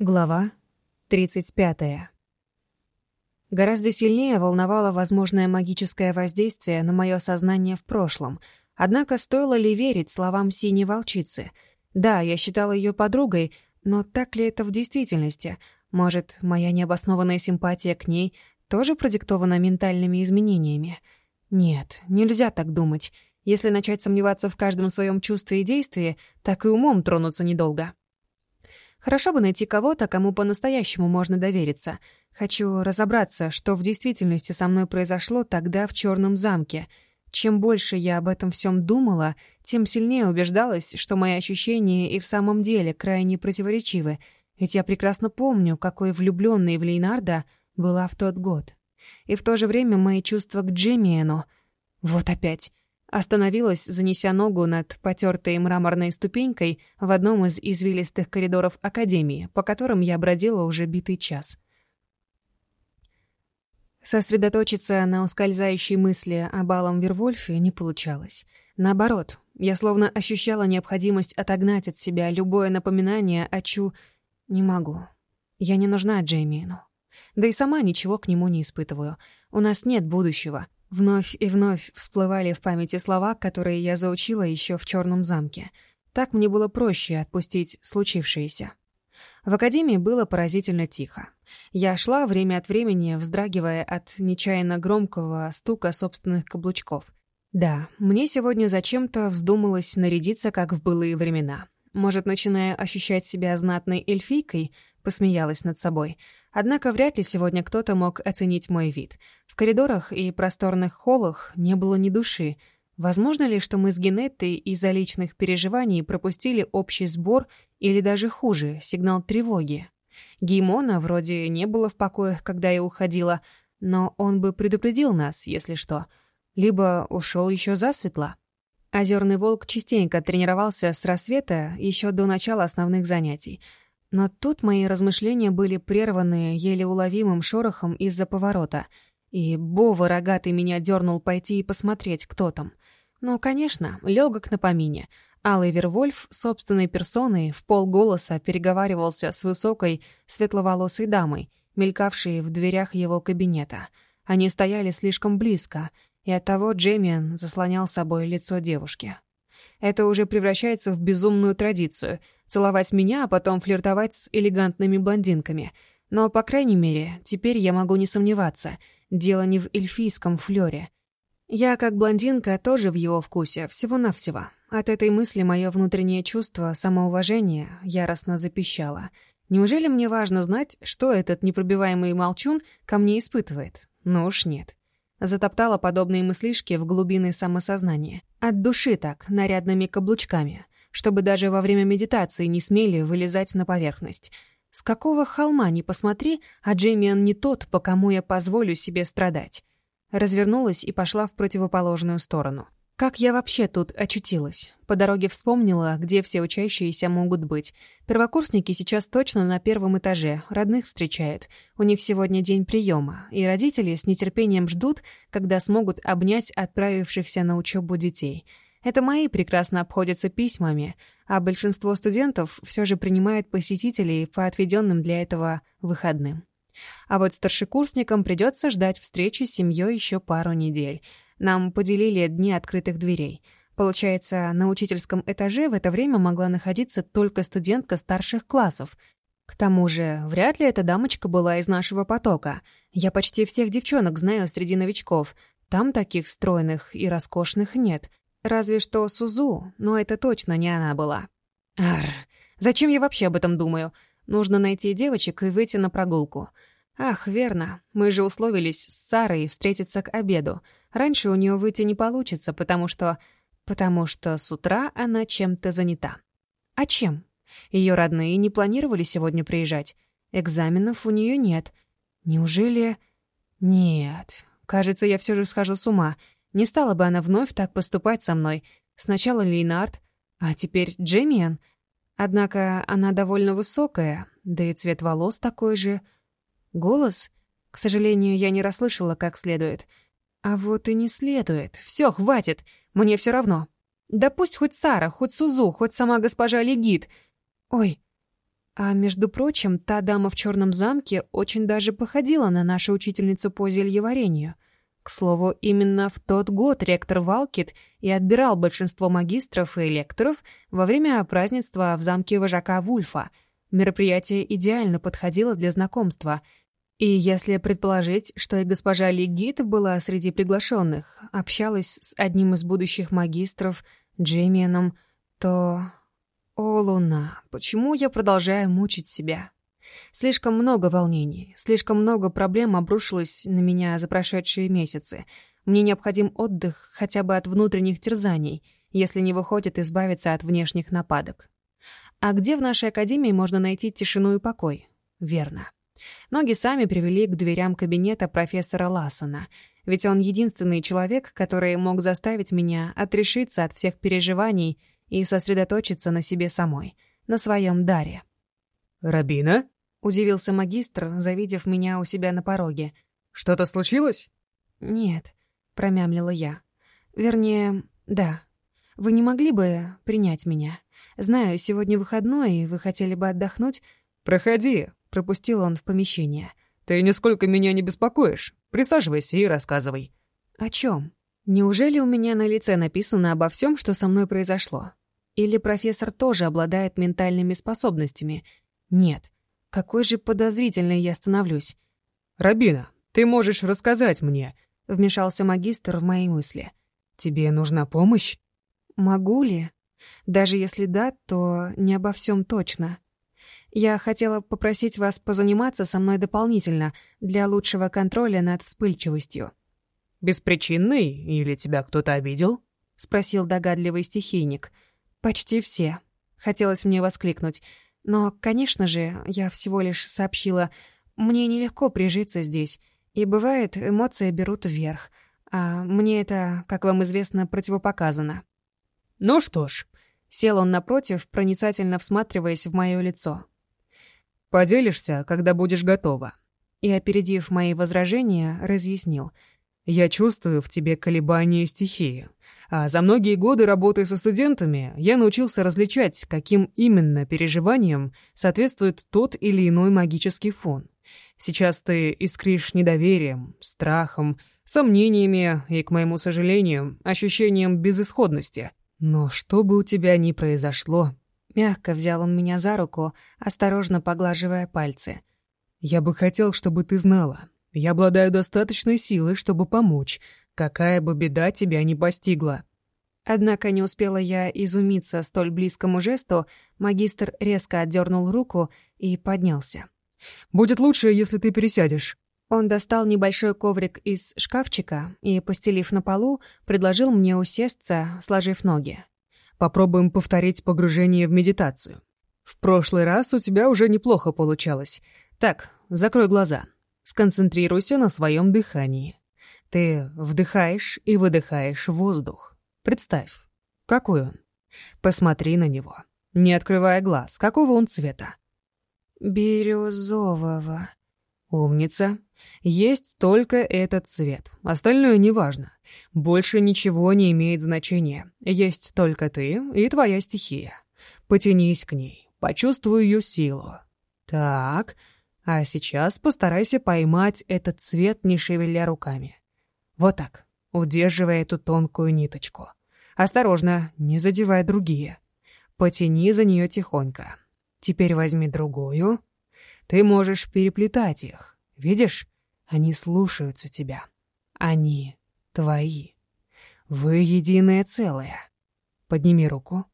Глава 35. Гораздо сильнее волновало возможное магическое воздействие на мое сознание в прошлом. Однако стоило ли верить словам синей волчицы? Да, я считала ее подругой, но так ли это в действительности? Может, моя необоснованная симпатия к ней тоже продиктована ментальными изменениями? Нет, нельзя так думать. Если начать сомневаться в каждом своем чувстве и действии, так и умом тронуться недолго. Хорошо бы найти кого-то, кому по-настоящему можно довериться. Хочу разобраться, что в действительности со мной произошло тогда в Черном замке. Чем больше я об этом всем думала, тем сильнее убеждалась, что мои ощущения и в самом деле крайне противоречивы, ведь я прекрасно помню, какой влюбленной в Лейнарда была в тот год. И в то же время мои чувства к Джиммиену... Вот опять. Остановилась, занеся ногу над потертой мраморной ступенькой в одном из извилистых коридоров Академии, по которым я бродила уже битый час. Сосредоточиться на ускользающей мысли о Балом Вервольфе не получалось. Наоборот, я словно ощущала необходимость отогнать от себя любое напоминание о Чу «не могу». Я не нужна Джеймину. Да и сама ничего к нему не испытываю. У нас нет будущего — Вновь и вновь всплывали в памяти слова, которые я заучила еще в черном замке. Так мне было проще отпустить случившееся. В академии было поразительно тихо. Я шла время от времени, вздрагивая от нечаянно громкого стука собственных каблучков. Да, мне сегодня зачем-то вздумалось нарядиться, как в былые времена. Может, начиная ощущать себя знатной эльфийкой, посмеялась над собой — Однако вряд ли сегодня кто-то мог оценить мой вид. В коридорах и просторных холлах не было ни души. Возможно ли, что мы с Генеттой из-за личных переживаний пропустили общий сбор или даже хуже, сигнал тревоги? Геймона вроде не было в покоях, когда я уходила, но он бы предупредил нас, если что. Либо ушел еще засветло. Озерный волк частенько тренировался с рассвета еще до начала основных занятий — но тут мои размышления были прерваны еле уловимым шорохом из-за поворота. И Бова рогатый меня дернул пойти и посмотреть, кто там. Но, конечно, легок на помине. Алый Вервольф собственной персоной в полголоса переговаривался с высокой светловолосой дамой, мелькавшей в дверях его кабинета. Они стояли слишком близко, и оттого Джемиан заслонял собой лицо девушки. Это уже превращается в безумную традицию — целовать меня, а потом флиртовать с элегантными блондинками. Но, по крайней мере, теперь я могу не сомневаться. Дело не в эльфийском флёре. Я, как блондинка, тоже в его вкусе, всего-навсего. От этой мысли мое внутреннее чувство самоуважения яростно запищало. Неужели мне важно знать, что этот непробиваемый молчун ко мне испытывает? Ну уж нет. Затоптала подобные мыслишки в глубины самосознания. От души так, нарядными каблучками чтобы даже во время медитации не смели вылезать на поверхность. С какого холма не посмотри, а Джеймиан не тот, по кому я позволю себе страдать. Развернулась и пошла в противоположную сторону. Как я вообще тут очутилась? По дороге вспомнила, где все учащиеся могут быть. Первокурсники сейчас точно на первом этаже, родных встречают. У них сегодня день приема, и родители с нетерпением ждут, когда смогут обнять отправившихся на учебу детей — это мои прекрасно обходятся письмами, а большинство студентов все же принимает посетителей по отведенным для этого выходным. А вот старшекурсникам придется ждать встречи с семьей еще пару недель. Нам поделили дни открытых дверей. Получается, на учительском этаже в это время могла находиться только студентка старших классов. К тому же, вряд ли эта дамочка была из нашего потока. Я почти всех девчонок знаю среди новичков. Там таких стройных и роскошных нет — Разве что Сузу, но это точно не она была. Ар, зачем я вообще об этом думаю? Нужно найти девочек и выйти на прогулку. Ах, верно, мы же условились с Сарой встретиться к обеду. Раньше у нее выйти не получится, потому что... Потому что с утра она чем-то занята. А чем? Ее родные не планировали сегодня приезжать. Экзаменов у нее нет. Неужели... Нет, кажется, я все же схожу с ума — не стала бы она вновь так поступать со мной. Сначала Лейнард, а теперь Джемиан. Однако она довольно высокая, да и цвет волос такой же. Голос? К сожалению, я не расслышала как следует. А вот и не следует. Все, хватит. Мне все равно. Да пусть хоть Сара, хоть Сузу, хоть сама госпожа Легит. Ой. А между прочим, та дама в черном замке очень даже походила на нашу учительницу по зельеварению — к слову, именно в тот год ректор Валкит и отбирал большинство магистров и лекторов во время празднества в замке вожака Вульфа. Мероприятие идеально подходило для знакомства. И если предположить, что и госпожа Легит была среди приглашенных, общалась с одним из будущих магистров, Джеймианом, то... О, Луна, почему я продолжаю мучить себя? Слишком много волнений, слишком много проблем обрушилось на меня за прошедшие месяцы. Мне необходим отдых хотя бы от внутренних терзаний, если не выходит избавиться от внешних нападок. А где в нашей академии можно найти тишину и покой? Верно. Ноги сами привели к дверям кабинета профессора Лассона, ведь он единственный человек, который мог заставить меня отрешиться от всех переживаний и сосредоточиться на себе самой, на своем даре. «Рабина?» Удивился магистр, завидев меня у себя на пороге. «Что-то случилось?» «Нет», — промямлила я. «Вернее, да. Вы не могли бы принять меня? Знаю, сегодня выходной, и вы хотели бы отдохнуть». «Проходи», — пропустил он в помещение. «Ты нисколько меня не беспокоишь. Присаживайся и рассказывай». «О чем? Неужели у меня на лице написано обо всем, что со мной произошло? Или профессор тоже обладает ментальными способностями? Нет, какой же подозрительной я становлюсь. «Рабина, ты можешь рассказать мне», — вмешался магистр в мои мысли. «Тебе нужна помощь?» «Могу ли? Даже если да, то не обо всем точно. Я хотела попросить вас позаниматься со мной дополнительно для лучшего контроля над вспыльчивостью». «Беспричинный? Или тебя кто-то обидел?» — спросил догадливый стихийник. «Почти все». Хотелось мне воскликнуть — но, конечно же, я всего лишь сообщила, мне нелегко прижиться здесь, и бывает, эмоции берут вверх, а мне это, как вам известно, противопоказано. «Ну что ж», — сел он напротив, проницательно всматриваясь в мое лицо. «Поделишься, когда будешь готова». И, опередив мои возражения, разъяснил. «Я чувствую в тебе колебания стихии». А За многие годы работы со студентами я научился различать, каким именно переживаниям соответствует тот или иной магический фон. Сейчас ты искришь недоверием, страхом, сомнениями и, к моему сожалению, ощущением безысходности. Но что бы у тебя ни произошло... Мягко взял он меня за руку, осторожно поглаживая пальцы. «Я бы хотел, чтобы ты знала. Я обладаю достаточной силой, чтобы помочь, какая бы беда тебя не постигла». Однако не успела я изумиться столь близкому жесту, магистр резко отдернул руку и поднялся. «Будет лучше, если ты пересядешь». Он достал небольшой коврик из шкафчика и, постелив на полу, предложил мне усесться, сложив ноги. «Попробуем повторить погружение в медитацию. В прошлый раз у тебя уже неплохо получалось. Так, закрой глаза. Сконцентрируйся на своем дыхании». Ты вдыхаешь и выдыхаешь воздух. Представь, какой он. Посмотри на него, не открывая глаз. Какого он цвета? Бирюзового. Умница. Есть только этот цвет. Остальное неважно. Больше ничего не имеет значения. Есть только ты и твоя стихия. Потянись к ней, почувствуй ее силу. Так, а сейчас постарайся поймать этот цвет, не шевеля руками. Вот так, удерживая эту тонкую ниточку. Осторожно, не задевая другие. Потяни за нее тихонько. Теперь возьми другую. Ты можешь переплетать их. Видишь? Они слушаются тебя. Они твои. Вы единое целое. Подними руку.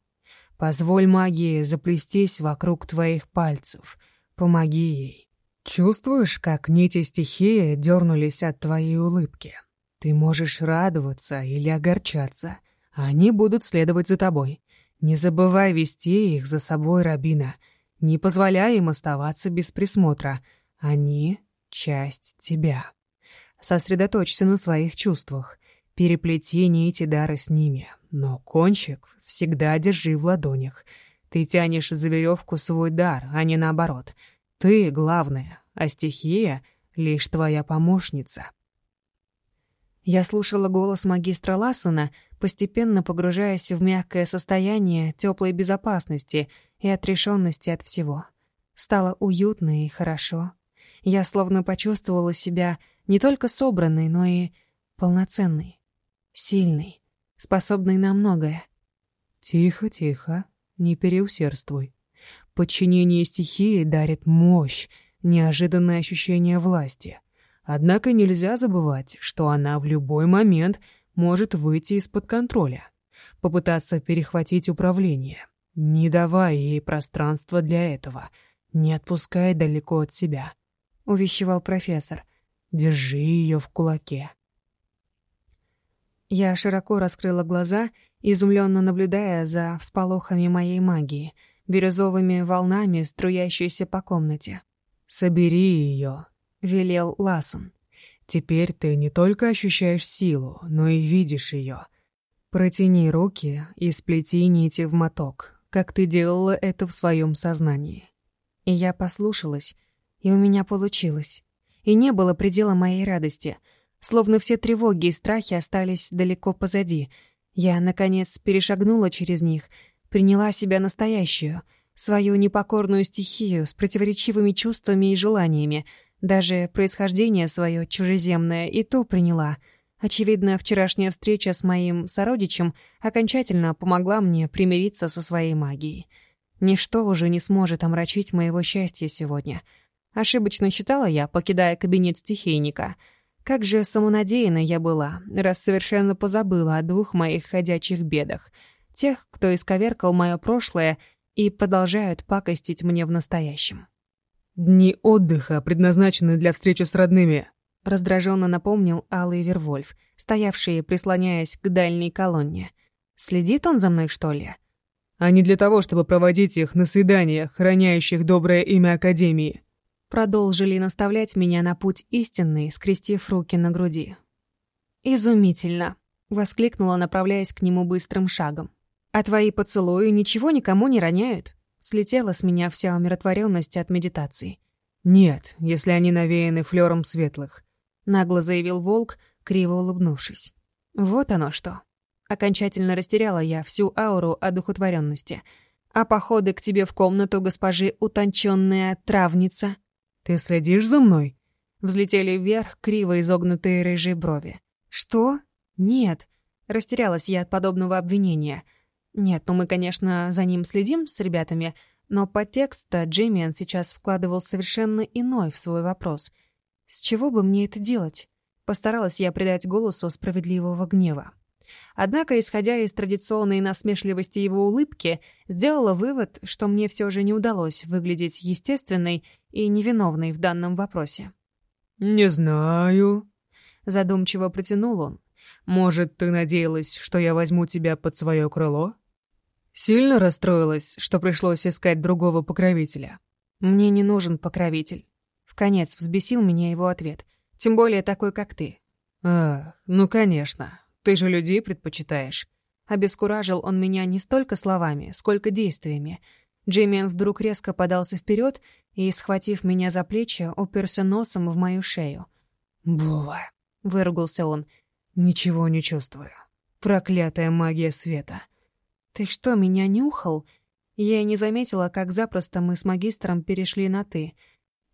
Позволь магии заплестись вокруг твоих пальцев. Помоги ей. Чувствуешь, как нити стихии дернулись от твоей улыбки? Ты можешь радоваться или огорчаться. Они будут следовать за тобой. Не забывай вести их за собой, Рабина. Не позволяй им оставаться без присмотра. Они — часть тебя. Сосредоточься на своих чувствах. Переплети нити дары с ними. Но кончик всегда держи в ладонях. Ты тянешь за веревку свой дар, а не наоборот. Ты — главное, а стихия — лишь твоя помощница. Я слушала голос магистра Лассена, постепенно погружаясь в мягкое состояние теплой безопасности и отрешенности от всего. Стало уютно и хорошо. Я словно почувствовала себя не только собранной, но и полноценной, сильной, способной на многое. «Тихо, тихо, не переусердствуй. Подчинение стихии дарит мощь, неожиданное ощущение власти». Однако нельзя забывать, что она в любой момент может выйти из-под контроля, попытаться перехватить управление, не давая ей пространства для этого, не отпуская далеко от себя, — увещевал профессор. «Держи ее в кулаке». Я широко раскрыла глаза, изумленно наблюдая за всполохами моей магии, бирюзовыми волнами, струящейся по комнате. «Собери ее, — велел Ласун. «Теперь ты не только ощущаешь силу, но и видишь ее. Протяни руки и сплети нити в моток, как ты делала это в своем сознании». И я послушалась, и у меня получилось. И не было предела моей радости, словно все тревоги и страхи остались далеко позади. Я, наконец, перешагнула через них, приняла себя настоящую, свою непокорную стихию с противоречивыми чувствами и желаниями — даже происхождение свое чужеземное и то приняла. Очевидно, вчерашняя встреча с моим сородичем окончательно помогла мне примириться со своей магией. Ничто уже не сможет омрачить моего счастья сегодня. Ошибочно считала я, покидая кабинет стихийника. Как же самонадеянна я была, раз совершенно позабыла о двух моих ходячих бедах. Тех, кто исковеркал мое прошлое и продолжают пакостить мне в настоящем. «Дни отдыха предназначены для встречи с родными», — раздраженно напомнил Алый Вервольф, стоявший, прислоняясь к дальней колонне. «Следит он за мной, что ли?» «А не для того, чтобы проводить их на свиданиях, храняющих доброе имя Академии». Продолжили наставлять меня на путь истинный, скрестив руки на груди. «Изумительно!» — воскликнула, направляясь к нему быстрым шагом. «А твои поцелуи ничего никому не роняют?» Слетела с меня вся умиротворенность от медитации. «Нет, если они навеяны флером светлых», — нагло заявил волк, криво улыбнувшись. «Вот оно что». Окончательно растеряла я всю ауру одухотворенности. «А походы к тебе в комнату, госпожи утонченная травница...» «Ты следишь за мной?» Взлетели вверх криво изогнутые рыжие брови. «Что? Нет». Растерялась я от подобного обвинения — нет, ну мы, конечно, за ним следим с ребятами, но по тексту Джеймиан сейчас вкладывал совершенно иной в свой вопрос. «С чего бы мне это делать?» Постаралась я придать голосу справедливого гнева. Однако, исходя из традиционной насмешливости его улыбки, сделала вывод, что мне все же не удалось выглядеть естественной и невиновной в данном вопросе. «Не знаю», — задумчиво протянул он. «Может, ты надеялась, что я возьму тебя под свое крыло?» Сильно расстроилась, что пришлось искать другого покровителя? Мне не нужен покровитель. В конец взбесил меня его ответ. Тем более такой, как ты. Ах, ну конечно. Ты же людей предпочитаешь. Обескуражил он меня не столько словами, сколько действиями. Джимми вдруг резко подался вперед и, схватив меня за плечи, уперся носом в мою шею. «Бува!» — выругался он. «Ничего не чувствую. Проклятая магия света!» «Ты что, меня нюхал?» Я и не заметила, как запросто мы с магистром перешли на «ты».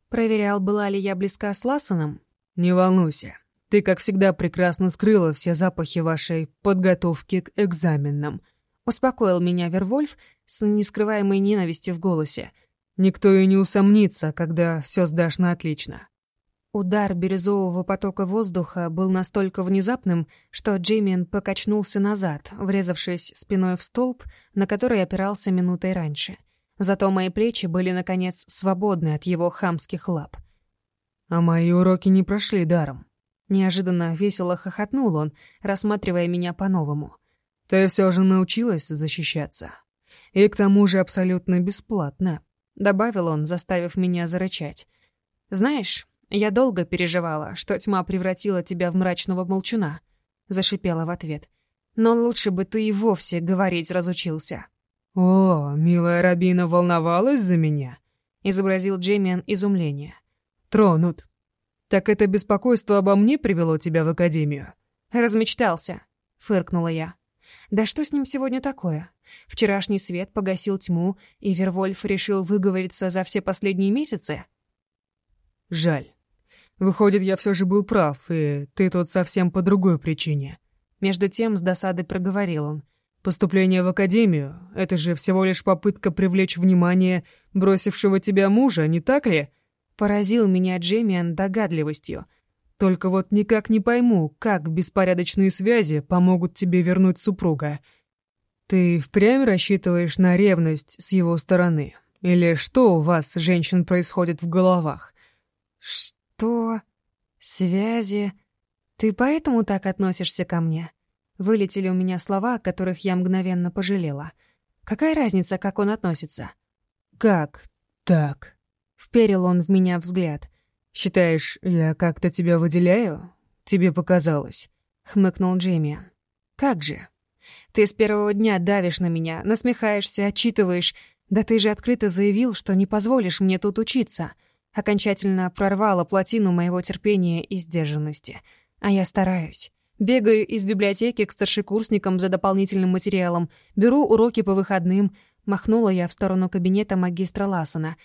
Проверял, была ли я близка с Лассоном. «Не волнуйся. Ты, как всегда, прекрасно скрыла все запахи вашей подготовки к экзаменам». Успокоил меня Вервольф с нескрываемой ненавистью в голосе. «Никто и не усомнится, когда все сдашь на отлично. Удар бирюзового потока воздуха был настолько внезапным, что Джеймин покачнулся назад, врезавшись спиной в столб, на который опирался минутой раньше. Зато мои плечи были, наконец, свободны от его хамских лап. «А мои уроки не прошли даром». Неожиданно весело хохотнул он, рассматривая меня по-новому. «Ты все же научилась защищаться. И к тому же абсолютно бесплатно», — добавил он, заставив меня зарычать. «Знаешь, я долго переживала, что тьма превратила тебя в мрачного молчуна, зашипела в ответ. Но лучше бы ты и вовсе говорить разучился. О, милая Рабина волновалась за меня, изобразил Джеймиан изумление. Тронут. Так это беспокойство обо мне привело тебя в академию. Размечтался, фыркнула я. Да что с ним сегодня такое? Вчерашний свет погасил тьму, и Вервольф решил выговориться за все последние месяцы? Жаль. Выходит, я все же был прав, и ты тут совсем по другой причине». Между тем с досадой проговорил он. «Поступление в академию — это же всего лишь попытка привлечь внимание бросившего тебя мужа, не так ли?» Поразил меня Джемиан догадливостью. «Только вот никак не пойму, как беспорядочные связи помогут тебе вернуть супруга. Ты впрямь рассчитываешь на ревность с его стороны? Или что у вас, женщин, происходит в головах?» то... связи... Ты поэтому так относишься ко мне? Вылетели у меня слова, о которых я мгновенно пожалела. Какая разница, как он относится? Как так? Вперил он в меня взгляд. Считаешь, я как-то тебя выделяю? Тебе показалось. Хмыкнул Джейми. Как же? Ты с первого дня давишь на меня, насмехаешься, отчитываешь. Да ты же открыто заявил, что не позволишь мне тут учиться — окончательно прорвало плотину моего терпения и сдержанности. А я стараюсь. Бегаю из библиотеки к старшекурсникам за дополнительным материалом, беру уроки по выходным, махнула я в сторону кабинета магистра Ласана.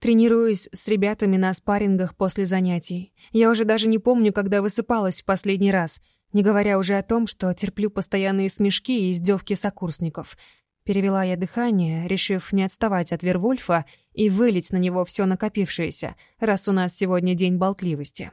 Тренируюсь с ребятами на спаррингах после занятий. Я уже даже не помню, когда высыпалась в последний раз, не говоря уже о том, что терплю постоянные смешки и издевки сокурсников — Перевела я дыхание, решив не отставать от Вервольфа и вылить на него все накопившееся, раз у нас сегодня день болтливости.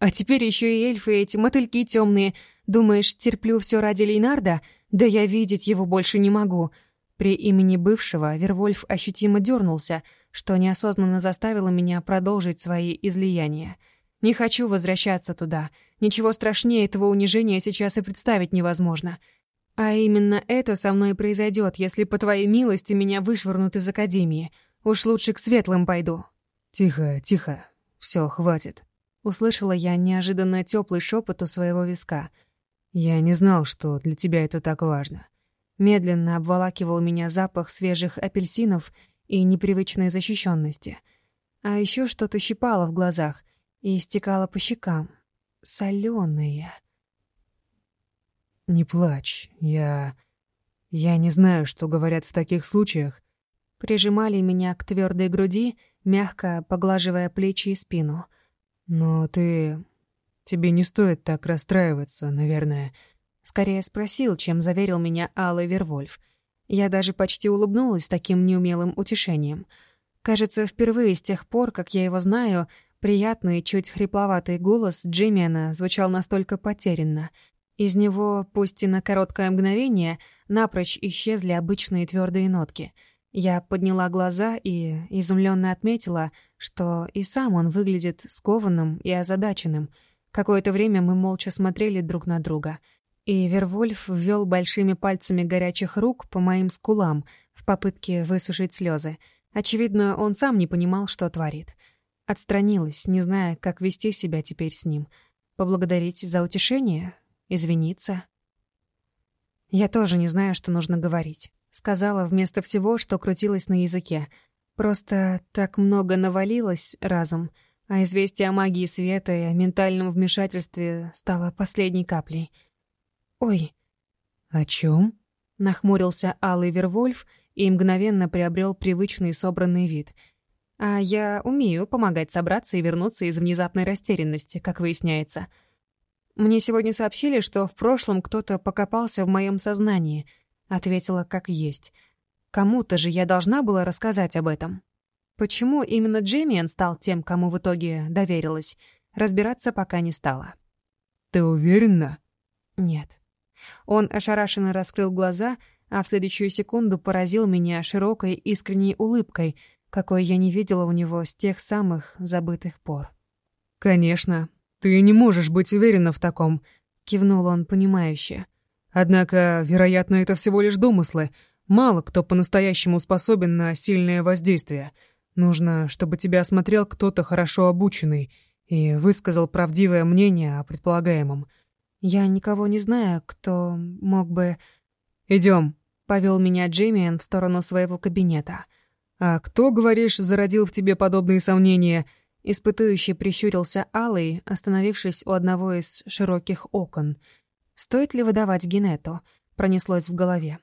А теперь еще и эльфы эти, мотыльки темные. Думаешь, терплю все ради Лейнарда? Да я видеть его больше не могу. При имени бывшего Вервольф ощутимо дернулся, что неосознанно заставило меня продолжить свои излияния. Не хочу возвращаться туда. Ничего страшнее этого унижения сейчас и представить невозможно. А именно это со мной произойдет, если по твоей милости меня вышвырнут из академии. Уж лучше к светлым пойду. Тихо, тихо. Все, хватит. Услышала я неожиданно теплый шепот у своего виска. Я не знал, что для тебя это так важно. Медленно обволакивал меня запах свежих апельсинов и непривычной защищенности. А еще что-то щипало в глазах и стекало по щекам. Соленые. «Не плачь, я... я не знаю, что говорят в таких случаях». Прижимали меня к твердой груди, мягко поглаживая плечи и спину. «Но ты... тебе не стоит так расстраиваться, наверное». Скорее спросил, чем заверил меня Алый Вервольф. Я даже почти улыбнулась таким неумелым утешением. Кажется, впервые с тех пор, как я его знаю, приятный, чуть хрипловатый голос Джиммиана звучал настолько потерянно — из него, пусть и на короткое мгновение, напрочь исчезли обычные твердые нотки. Я подняла глаза и изумленно отметила, что и сам он выглядит скованным и озадаченным. Какое-то время мы молча смотрели друг на друга. И Вервольф ввел большими пальцами горячих рук по моим скулам в попытке высушить слезы. Очевидно, он сам не понимал, что творит. Отстранилась, не зная, как вести себя теперь с ним. Поблагодарить за утешение? Извиниться? Я тоже не знаю, что нужно говорить. Сказала вместо всего, что крутилось на языке. Просто так много навалилось разом, а известие о магии света и о ментальном вмешательстве стало последней каплей. «Ой!» «О чем? нахмурился Алый Вервольф и мгновенно приобрел привычный собранный вид. «А я умею помогать собраться и вернуться из внезапной растерянности, как выясняется». «Мне сегодня сообщили, что в прошлом кто-то покопался в моем сознании», — ответила как есть. «Кому-то же я должна была рассказать об этом». Почему именно Джемиан стал тем, кому в итоге доверилась, разбираться пока не стала. «Ты уверена?» «Нет». Он ошарашенно раскрыл глаза, а в следующую секунду поразил меня широкой искренней улыбкой, какой я не видела у него с тех самых забытых пор. «Конечно, ты не можешь быть уверена в таком», — кивнул он понимающе. «Однако, вероятно, это всего лишь домыслы. Мало кто по-настоящему способен на сильное воздействие. Нужно, чтобы тебя осмотрел кто-то хорошо обученный и высказал правдивое мнение о предполагаемом». «Я никого не знаю, кто мог бы...» «Идём», — повёл меня Джиммиан в сторону своего кабинета. «А кто, говоришь, зародил в тебе подобные сомнения?» Испытующий прищурился алый, остановившись у одного из широких окон. «Стоит ли выдавать Генету?» — пронеслось в голове.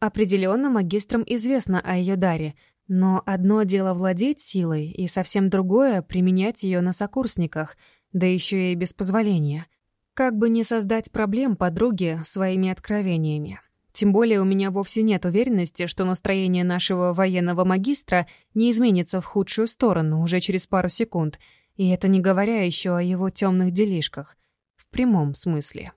Определенно магистрам известно о ее даре, но одно дело владеть силой, и совсем другое — применять ее на сокурсниках, да еще и без позволения. Как бы не создать проблем подруге своими откровениями. Тем более у меня вовсе нет уверенности, что настроение нашего военного магистра не изменится в худшую сторону уже через пару секунд, и это не говоря еще о его темных делишках. В прямом смысле.